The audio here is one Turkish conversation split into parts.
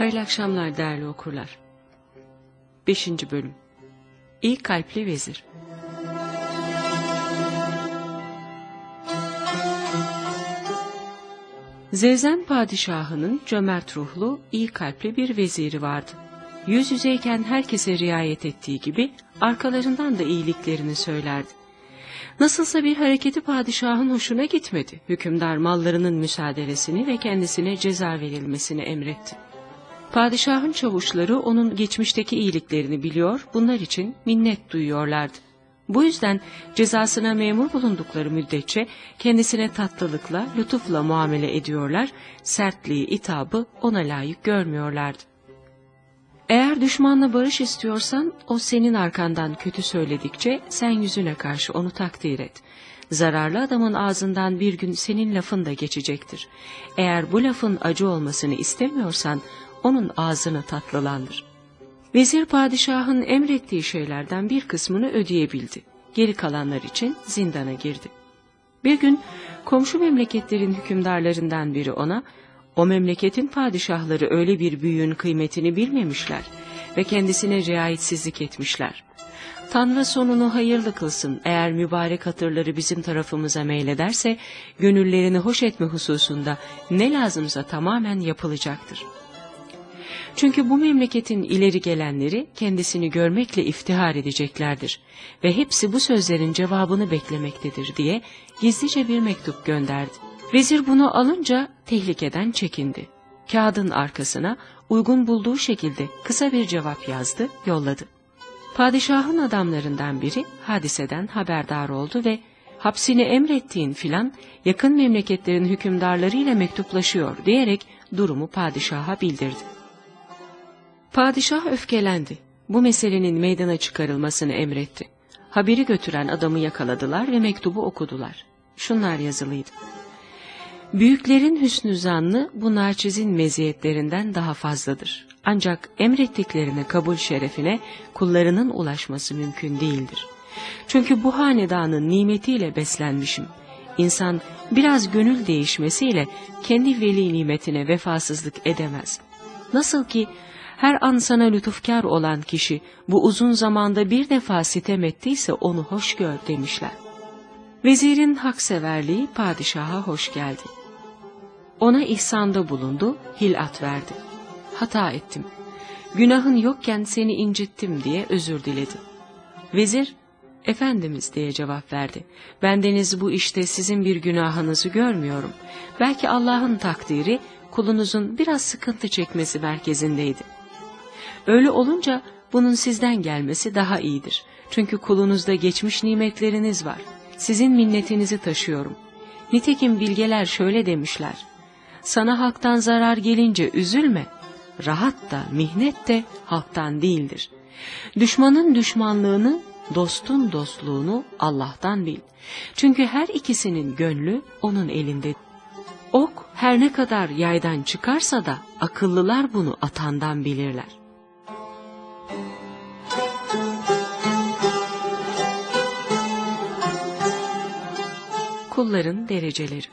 Hayırlı akşamlar değerli okurlar. 5. Bölüm İyi Kalpli Vezir Zevzen padişahının cömert ruhlu, iyi kalpli bir veziri vardı. Yüz yüzeyken herkese riayet ettiği gibi arkalarından da iyiliklerini söylerdi. Nasılsa bir hareketi padişahın hoşuna gitmedi. Hükümdar mallarının müsaadelesini ve kendisine ceza verilmesini emretti. Padişahın çavuşları onun geçmişteki iyiliklerini biliyor, bunlar için minnet duyuyorlardı. Bu yüzden cezasına memur bulundukları müddetçe kendisine tatlılıkla, lütufla muamele ediyorlar, sertliği, itabı ona layık görmüyorlardı. Eğer düşmanla barış istiyorsan, o senin arkandan kötü söyledikçe sen yüzüne karşı onu takdir et. Zararlı adamın ağzından bir gün senin lafın da geçecektir. Eğer bu lafın acı olmasını istemiyorsan, onun ağzını tatlılandır. Vezir padişahın emrettiği şeylerden bir kısmını ödeyebildi. Geri kalanlar için zindana girdi. Bir gün komşu memleketlerin hükümdarlarından biri ona, o memleketin padişahları öyle bir büyüğün kıymetini bilmemişler ve kendisine riayetsizlik etmişler. Tanrı sonunu hayırlı kılsın eğer mübarek hatırları bizim tarafımıza meylederse, gönüllerini hoş etme hususunda ne lazımsa tamamen yapılacaktır.'' Çünkü bu memleketin ileri gelenleri kendisini görmekle iftihar edeceklerdir ve hepsi bu sözlerin cevabını beklemektedir diye gizlice bir mektup gönderdi. Vezir bunu alınca tehlikeden çekindi. Kağıdın arkasına uygun bulduğu şekilde kısa bir cevap yazdı, yolladı. Padişahın adamlarından biri hadiseden haberdar oldu ve hapsini emrettiğin filan yakın memleketlerin hükümdarlarıyla mektuplaşıyor diyerek durumu padişaha bildirdi. Padişah öfkelendi. Bu meselenin meydana çıkarılmasını emretti. Haberi götüren adamı yakaladılar ve mektubu okudular. Şunlar yazılıydı. Büyüklerin hüsnü zannı bu naçizin meziyetlerinden daha fazladır. Ancak emrettiklerine kabul şerefine kullarının ulaşması mümkün değildir. Çünkü bu hanedanın nimetiyle beslenmişim. İnsan biraz gönül değişmesiyle kendi veli nimetine vefasızlık edemez. Nasıl ki her an sana lütufkar olan kişi bu uzun zamanda bir defa sitem ettiyse onu hoş gör demişler. Vezirin hakseverliği padişaha hoş geldi. Ona ihsanda bulundu, hilat verdi. Hata ettim. Günahın yokken seni incittim diye özür diledi. Vezir, Efendimiz diye cevap verdi. Bendeniz bu işte sizin bir günahınızı görmüyorum. Belki Allah'ın takdiri kulunuzun biraz sıkıntı çekmesi merkezindeydi. Öyle olunca bunun sizden gelmesi daha iyidir. Çünkü kulunuzda geçmiş nimetleriniz var. Sizin minnetinizi taşıyorum. Nitekim bilgeler şöyle demişler. Sana halktan zarar gelince üzülme. Rahat da mihnet de halktan değildir. Düşmanın düşmanlığını, dostun dostluğunu Allah'tan bil. Çünkü her ikisinin gönlü onun elinde. Ok her ne kadar yaydan çıkarsa da akıllılar bunu atandan bilirler. Kulların dereceleri.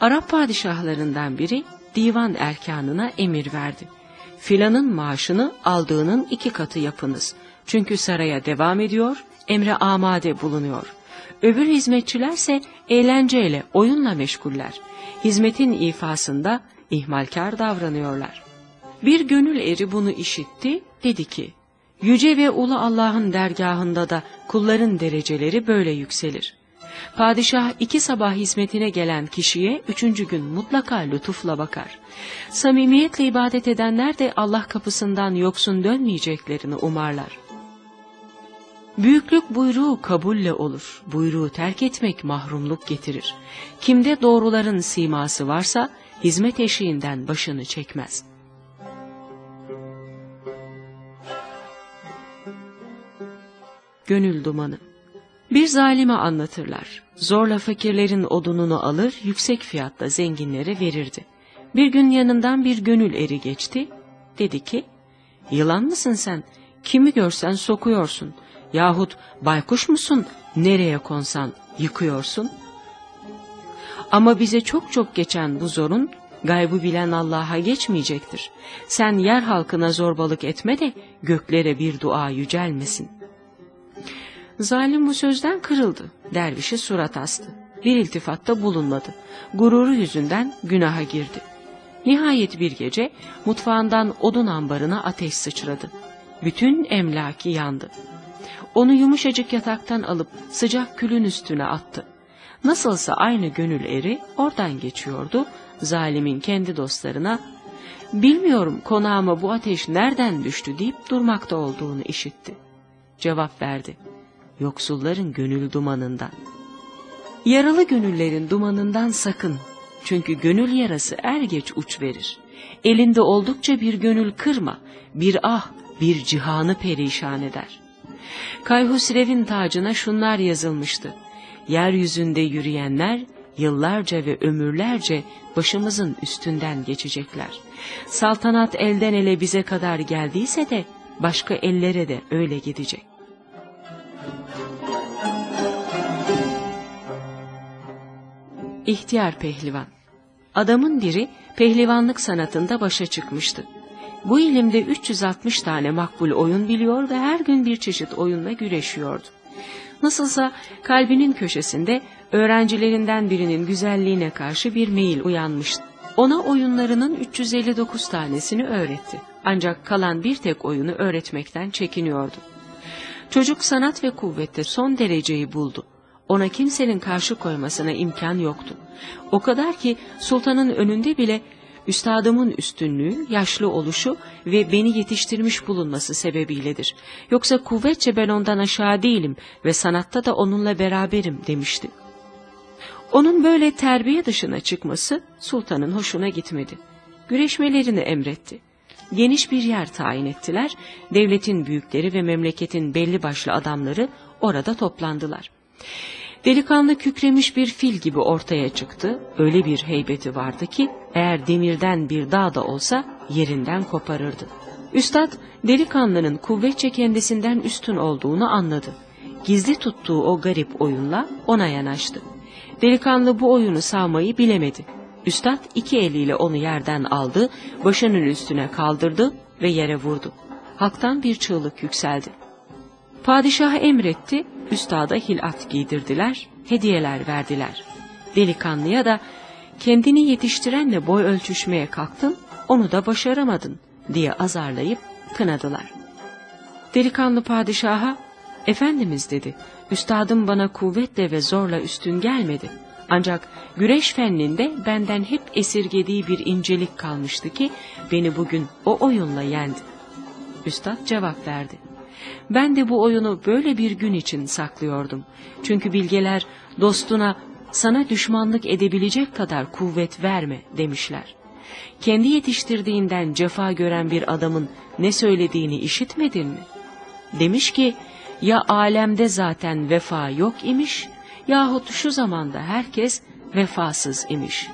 Arap padişahlarından biri divan erkanına emir verdi. Filanın maaşını aldığının iki katı yapınız. Çünkü saraya devam ediyor, emre amade bulunuyor. Öbür hizmetçilerse eğlenceyle, oyunla meşguller. Hizmetin ifasında ihmalkar davranıyorlar. Bir gönül eri bunu işitti, dedi ki, Yüce ve ulu Allah'ın dergahında da kulların dereceleri böyle yükselir. Padişah iki sabah hizmetine gelen kişiye üçüncü gün mutlaka lütufla bakar. Samimiyetle ibadet edenler de Allah kapısından yoksun dönmeyeceklerini umarlar. Büyüklük buyruğu kabulle olur, buyruğu terk etmek mahrumluk getirir. Kimde doğruların siması varsa hizmet eşiğinden başını çekmez. Gönül dumanı bir zalime anlatırlar. Zorla fakirlerin odununu alır, yüksek fiyatla zenginlere verirdi. Bir gün yanından bir gönül eri geçti. Dedi ki, yılan mısın sen? Kimi görsen sokuyorsun. Yahut baykuş musun? Nereye konsan yıkıyorsun? Ama bize çok çok geçen bu zorun gaybı bilen Allah'a geçmeyecektir. Sen yer halkına zorbalık etme de göklere bir dua yücelmesin. Zalim bu sözden kırıldı. Dervişe surat astı. Bir iltifatta bulunmadı. Gururu yüzünden günaha girdi. Nihayet bir gece mutfağından odun ambarına ateş sıçradı. Bütün emlaki yandı. Onu yumuşacık yataktan alıp sıcak külün üstüne attı. Nasılsa aynı gönül eri oradan geçiyordu, zalimin kendi dostlarına bilmiyorum konağıma bu ateş nereden düştü deyip durmakta olduğunu işitti. Cevap verdi, yoksulların gönül dumanından. Yaralı gönüllerin dumanından sakın, çünkü gönül yarası er geç uç verir. Elinde oldukça bir gönül kırma, bir ah, bir cihanı perişan eder. Kayhusrev'in tacına şunlar yazılmıştı. Yeryüzünde yürüyenler yıllarca ve ömürlerce başımızın üstünden geçecekler. Saltanat elden ele bize kadar geldiyse de başka ellere de öyle gidecek. İhtiyar pehlivan Adamın biri pehlivanlık sanatında başa çıkmıştı. Bu ilimde 360 tane makbul oyun biliyor ve her gün bir çeşit oyunla güreşiyordu. Nasılsa kalbinin köşesinde öğrencilerinden birinin güzelliğine karşı bir meyil uyanmıştı. Ona oyunlarının 359 tanesini öğretti. Ancak kalan bir tek oyunu öğretmekten çekiniyordu. Çocuk sanat ve kuvvette son dereceyi buldu. Ona kimsenin karşı koymasına imkan yoktu. O kadar ki sultanın önünde bile üstadımın üstünlüğü, yaşlı oluşu ve beni yetiştirmiş bulunması sebebiyledir. Yoksa kuvvetçe ben ondan aşağı değilim ve sanatta da onunla beraberim demişti. Onun böyle terbiye dışına çıkması sultanın hoşuna gitmedi. Güreşmelerini emretti. Geniş bir yer tayin ettiler, devletin büyükleri ve memleketin belli başlı adamları orada toplandılar. Delikanlı kükremiş bir fil gibi ortaya çıktı. Öyle bir heybeti vardı ki eğer demirden bir dağ da olsa yerinden koparırdı. Üstad delikanlının kuvvetçe kendisinden üstün olduğunu anladı. Gizli tuttuğu o garip oyunla ona yanaştı. Delikanlı bu oyunu savmayı bilemedi. Üstad iki eliyle onu yerden aldı, başının üstüne kaldırdı ve yere vurdu. Halktan bir çığlık yükseldi. Padişah emretti, üstada hilat giydirdiler, hediyeler verdiler. Delikanlıya da kendini yetiştirenle boy ölçüşmeye kalktın, onu da başaramadın diye azarlayıp kınadılar. Delikanlı padişaha, Efendimiz dedi, üstadım bana kuvvetle ve zorla üstün gelmedi. Ancak güreş fenninde benden hep esirgediği bir incelik kalmıştı ki beni bugün o oyunla yendi. Üstad cevap verdi. Ben de bu oyunu böyle bir gün için saklıyordum. Çünkü bilgeler dostuna sana düşmanlık edebilecek kadar kuvvet verme demişler. Kendi yetiştirdiğinden cefa gören bir adamın ne söylediğini işitmedin mi? Demiş ki ya alemde zaten vefa yok imiş yahut şu zamanda herkes vefasız imiş.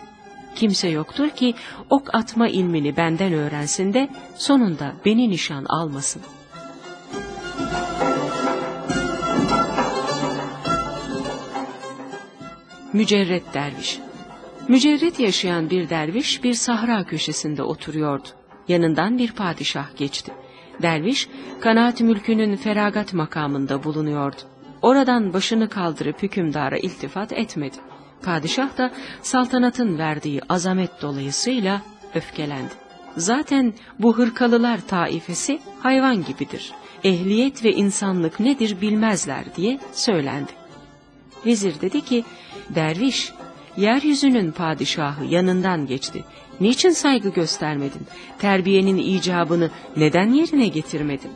Kimse yoktur ki ok atma ilmini benden öğrensin de sonunda beni nişan almasın.'' Mücerret derviş. Mücerret yaşayan bir derviş bir sahra köşesinde oturuyordu. Yanından bir padişah geçti. Derviş kanaat mülkünün feragat makamında bulunuyordu. Oradan başını kaldırıp hükümdara iltifat etmedi. Padişah da saltanatın verdiği azamet dolayısıyla öfkelendi. Zaten bu hırkalılar taifesi hayvan gibidir. Ehliyet ve insanlık nedir bilmezler diye söylendi. Vezir dedi ki, derviş, yeryüzünün padişahı yanından geçti. Niçin saygı göstermedin? Terbiyenin icabını neden yerine getirmedin?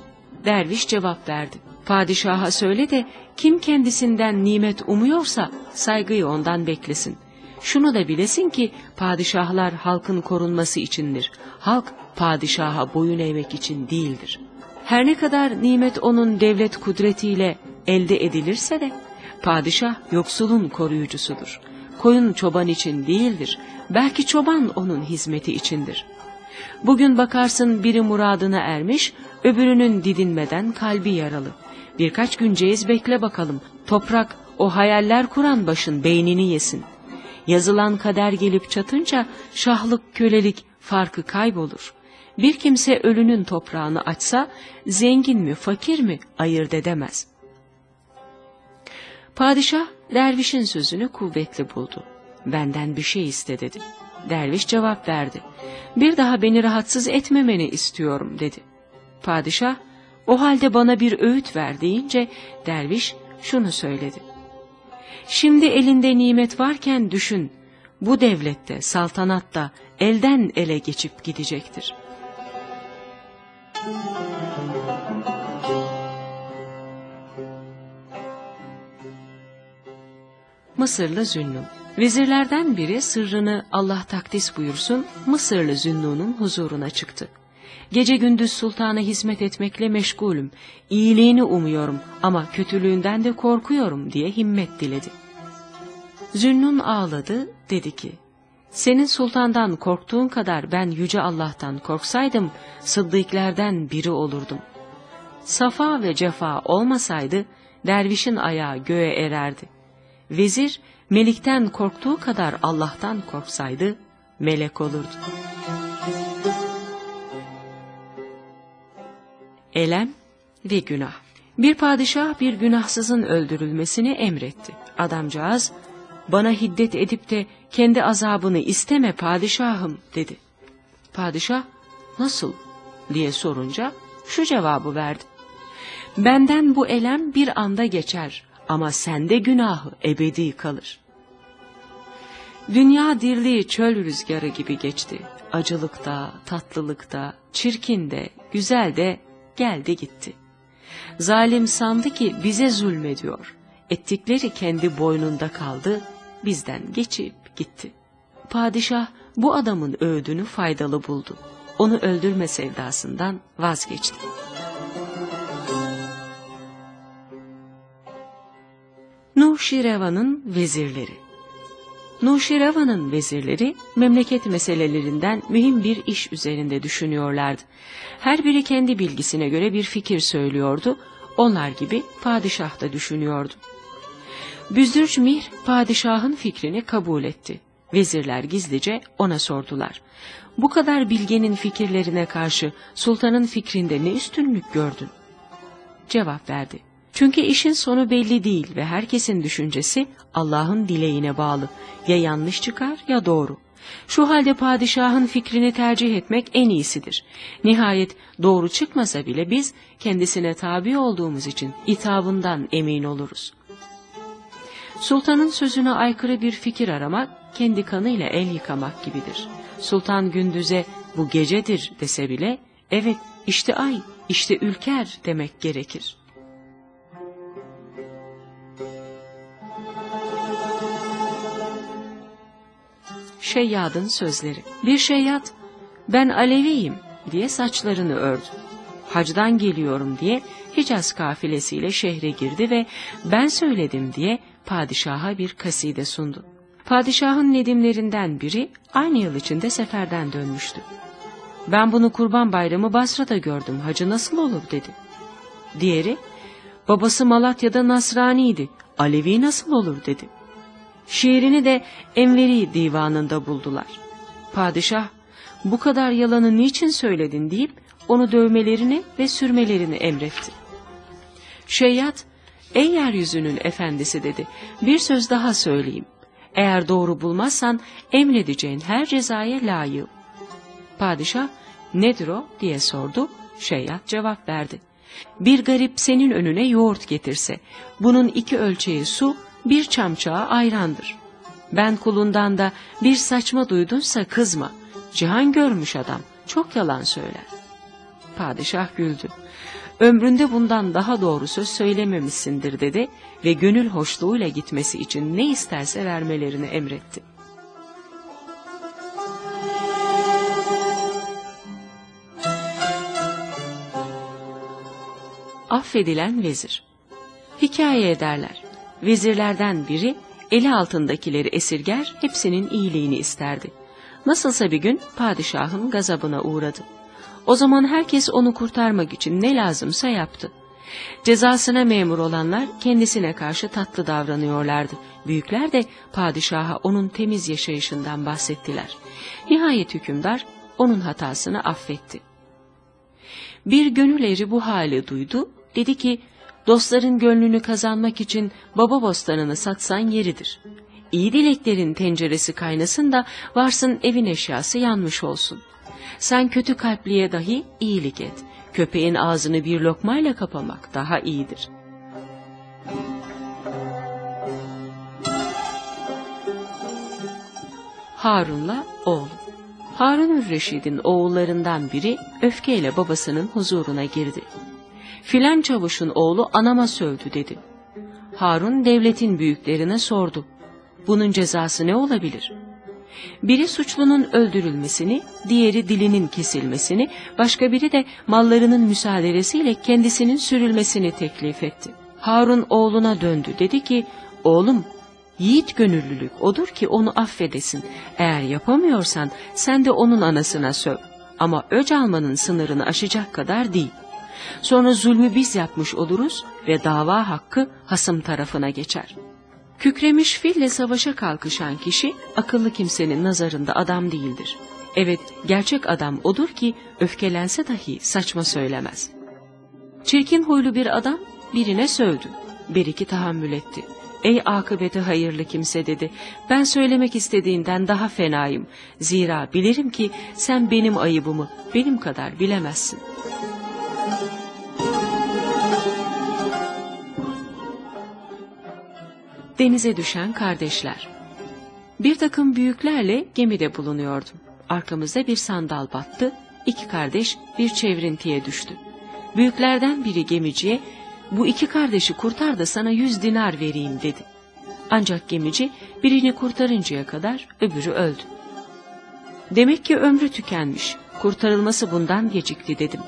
Derviş cevap verdi. Padişaha söyle de kim kendisinden nimet umuyorsa saygıyı ondan beklesin. Şunu da bilesin ki padişahlar halkın korunması içindir. Halk padişaha boyun eğmek için değildir. Her ne kadar nimet onun devlet kudretiyle elde edilirse de Padişah yoksulun koruyucusudur. Koyun çoban için değildir. Belki çoban onun hizmeti içindir. Bugün bakarsın biri muradına ermiş, öbürünün didinmeden kalbi yaralı. Birkaç gün ceyiz bekle bakalım. Toprak o hayaller kuran başın beynini yesin. Yazılan kader gelip çatınca şahlık kölelik farkı kaybolur. Bir kimse ölünün toprağını açsa zengin mi fakir mi ayırt edemez. Padişah dervişin sözünü kuvvetli buldu. Benden bir şey iste dedi. Derviş cevap verdi. Bir daha beni rahatsız etmemeni istiyorum dedi. Padişah o halde bana bir öğüt ver deyince derviş şunu söyledi. Şimdi elinde nimet varken düşün, bu devlette, saltanatta elden ele geçip gidecektir. Mısırlı Zünnun Vezirlerden biri sırrını Allah takdis buyursun Mısırlı Zünnun'un huzuruna çıktı. Gece gündüz sultana hizmet etmekle meşgulüm, iyiliğini umuyorum ama kötülüğünden de korkuyorum diye himmet diledi. Zünnun ağladı, dedi ki, senin sultandan korktuğun kadar ben yüce Allah'tan korksaydım, sıddıklerden biri olurdum. Safa ve cefa olmasaydı, dervişin ayağı göğe ererdi. Vezir, melikten korktuğu kadar Allah'tan korksaydı, melek olurdu. Elem ve günah Bir padişah bir günahsızın öldürülmesini emretti. Adamcağız, bana hiddet edip de kendi azabını isteme padişahım dedi. Padişah nasıl diye sorunca şu cevabı verdi. Benden bu elem bir anda geçer ama sende günahı ebedi kalır. Dünya dirliği çöl rüzgarı gibi geçti. Acılıkta, tatlılıkta, çirkinde, güzelde geldi gitti. Zalim sandı ki bize zulmediyor. Ettikleri kendi boynunda kaldı, bizden geçip gitti. Padişah bu adamın öğüdünü faydalı buldu. Onu öldürme sevdasından vazgeçti. Nuşireva'nın vezirleri Nuşireva'nın vezirleri memleket meselelerinden mühim bir iş üzerinde düşünüyorlardı. Her biri kendi bilgisine göre bir fikir söylüyordu, onlar gibi padişah da düşünüyordu. Büzdürç Mir padişahın fikrini kabul etti. Vezirler gizlice ona sordular. Bu kadar bilgenin fikirlerine karşı sultanın fikrinde ne üstünlük gördün? Cevap verdi. Çünkü işin sonu belli değil ve herkesin düşüncesi Allah'ın dileğine bağlı. Ya yanlış çıkar ya doğru. Şu halde padişahın fikrini tercih etmek en iyisidir. Nihayet doğru çıkmasa bile biz kendisine tabi olduğumuz için itabından emin oluruz. Sultanın sözüne aykırı bir fikir aramak, kendi kanıyla el yıkamak gibidir. Sultan gündüze bu gecedir dese bile, evet işte ay, işte ülker demek gerekir.'' Şeyyad'ın sözleri. Bir şeyyat, ben Aleviyim diye saçlarını ördü. Hacdan geliyorum diye Hicaz kafilesiyle şehre girdi ve ben söyledim diye padişaha bir kaside sundu. Padişahın nedimlerinden biri aynı yıl içinde seferden dönmüştü. Ben bunu kurban bayramı Basra'da gördüm, hacı nasıl olur dedi. Diğeri, babası Malatya'da Nasrani'ydi, Alevi nasıl olur dedi. Şiirini de Enveri divanında buldular. Padişah, bu kadar yalanı niçin söyledin deyip onu dövmelerini ve sürmelerini emretti. Şeyyat, ey yeryüzünün efendisi dedi, bir söz daha söyleyeyim. Eğer doğru bulmazsan emredeceğin her cezaya layığım. Padişah, nedir o diye sordu, Şeyyat cevap verdi. Bir garip senin önüne yoğurt getirse, bunun iki ölçeği su, bir çamçağı ayrandır. Ben kulundan da bir saçma duydunsa kızma. Cihan görmüş adam, çok yalan söyler. Padişah güldü. Ömründe bundan daha doğru söz söylememişsindir dedi ve gönül hoşluğuyla gitmesi için ne isterse vermelerini emretti. Affedilen vezir Hikaye ederler. Vezirlerden biri eli altındakileri esirger hepsinin iyiliğini isterdi. Nasılsa bir gün padişahın gazabına uğradı. O zaman herkes onu kurtarmak için ne lazımsa yaptı. Cezasına memur olanlar kendisine karşı tatlı davranıyorlardı. Büyükler de padişaha onun temiz yaşayışından bahsettiler. Nihayet hükümdar onun hatasını affetti. Bir gönül eri bu hali duydu, dedi ki, dostların gönlünü kazanmak için baba bostanını satsan yeridir. İyi dileklerin tenceresi kaynasın da varsın evin eşyası yanmış olsun. Sen kötü kalpliye dahi iyilik et. Köpeğin ağzını bir lokmayla kapamak daha iyidir. Harun'la oğlu Harun Reşid'in oğullarından biri öfkeyle babasının huzuruna girdi. Filan çavuşun oğlu anama sövdü dedi. Harun devletin büyüklerine sordu. Bunun cezası ne olabilir? Biri suçlunun öldürülmesini, diğeri dilinin kesilmesini, başka biri de mallarının müsaadelesiyle kendisinin sürülmesini teklif etti. Harun oğluna döndü dedi ki, oğlum yiğit gönüllülük odur ki onu affedesin. Eğer yapamıyorsan sen de onun anasına söv. Ama öc almanın sınırını aşacak kadar değil. Sonra zulmü biz yapmış oluruz ve dava hakkı hasım tarafına geçer.'' Kükremiş fille savaşa kalkışan kişi akıllı kimsenin nazarında adam değildir. Evet, gerçek adam odur ki öfkelense dahi saçma söylemez. Çirkin huylu bir adam birine sövdü. Bir iki tahammül etti. Ey akıbeti hayırlı kimse dedi. Ben söylemek istediğinden daha fenayım. Zira bilirim ki sen benim ayıbımı benim kadar bilemezsin.'' Denize düşen kardeşler. Bir takım büyüklerle gemide bulunuyordum. Arkamızda bir sandal battı, iki kardeş bir çevrintiye düştü. Büyüklerden biri gemiciye, bu iki kardeşi kurtar da sana yüz dinar vereyim dedi. Ancak gemici birini kurtarıncaya kadar öbürü öldü. Demek ki ömrü tükenmiş, kurtarılması bundan gecikti dedim.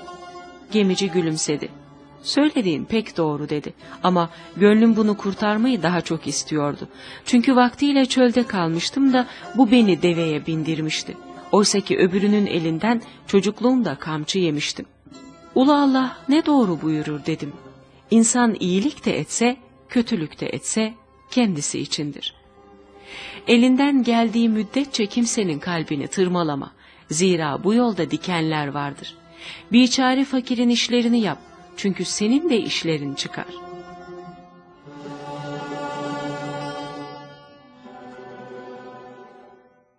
Gemici gülümsedi. Söylediğin pek doğru dedi ama gönlüm bunu kurtarmayı daha çok istiyordu. Çünkü vaktiyle çölde kalmıştım da bu beni deveye bindirmişti. Oysa ki öbürünün elinden çocukluğumda kamçı yemiştim. Ulu Allah ne doğru buyurur dedim. İnsan iyilik de etse, kötülük de etse kendisi içindir. Elinden geldiği müddetçe kimsenin kalbini tırmalama. Zira bu yolda dikenler vardır. Biçare fakirin işlerini yap, çünkü senin de işlerin çıkar.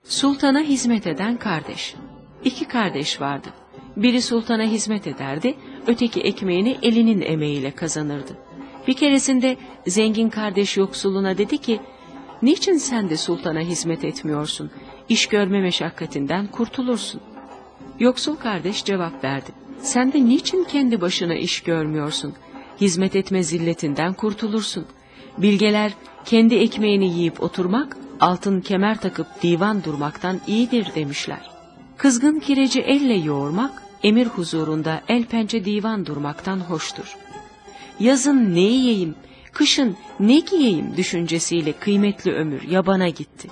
Sultana hizmet eden kardeş. İki kardeş vardı. Biri sultana hizmet ederdi, öteki ekmeğini elinin emeğiyle kazanırdı. Bir keresinde zengin kardeş yoksuluna dedi ki, Niçin sen de sultana hizmet etmiyorsun? İş görme meşakkatinden kurtulursun. Yoksul kardeş cevap verdi. Sen de niçin kendi başına iş görmüyorsun? Hizmet etme zilletinden kurtulursun. Bilgeler kendi ekmeğini yiyip oturmak, altın kemer takıp divan durmaktan iyidir demişler. Kızgın kireci elle yoğurmak, emir huzurunda el pençe divan durmaktan hoştur. Yazın ne yiyeyim, kışın ne giyeyim düşüncesiyle kıymetli ömür yabana gitti.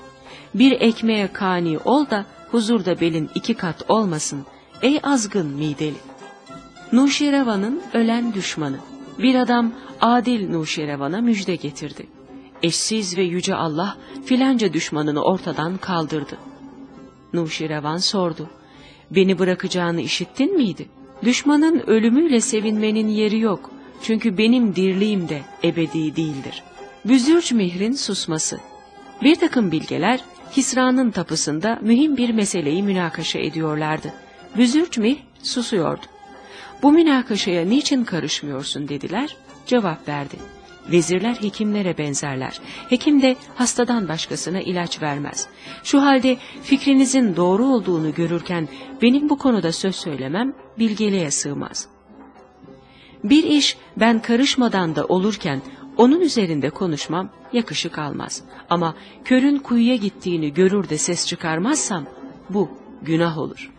Bir ekmeğe kani ol da huzurda belin iki kat olmasın, ey azgın mideli. Nuşirevan'ın ölen düşmanı. Bir adam adil Nuşirevan'a müjde getirdi. Eşsiz ve yüce Allah filanca düşmanını ortadan kaldırdı. Nuşirevan sordu. Beni bırakacağını işittin miydi? Düşmanın ölümüyle sevinmenin yeri yok. Çünkü benim dirliğim de ebedi değildir. Büzürç mihrin susması. Bir takım bilgeler Hisra'nın tapısında mühim bir meseleyi münakaşa ediyorlardı. Büzürç mih susuyordu. Bu münakaşaya niçin karışmıyorsun dediler, cevap verdi. Vezirler hekimlere benzerler. Hekim de hastadan başkasına ilaç vermez. Şu halde fikrinizin doğru olduğunu görürken benim bu konuda söz söylemem bilgeliğe sığmaz. Bir iş ben karışmadan da olurken onun üzerinde konuşmam yakışık almaz. Ama körün kuyuya gittiğini görür de ses çıkarmazsam bu günah olur.''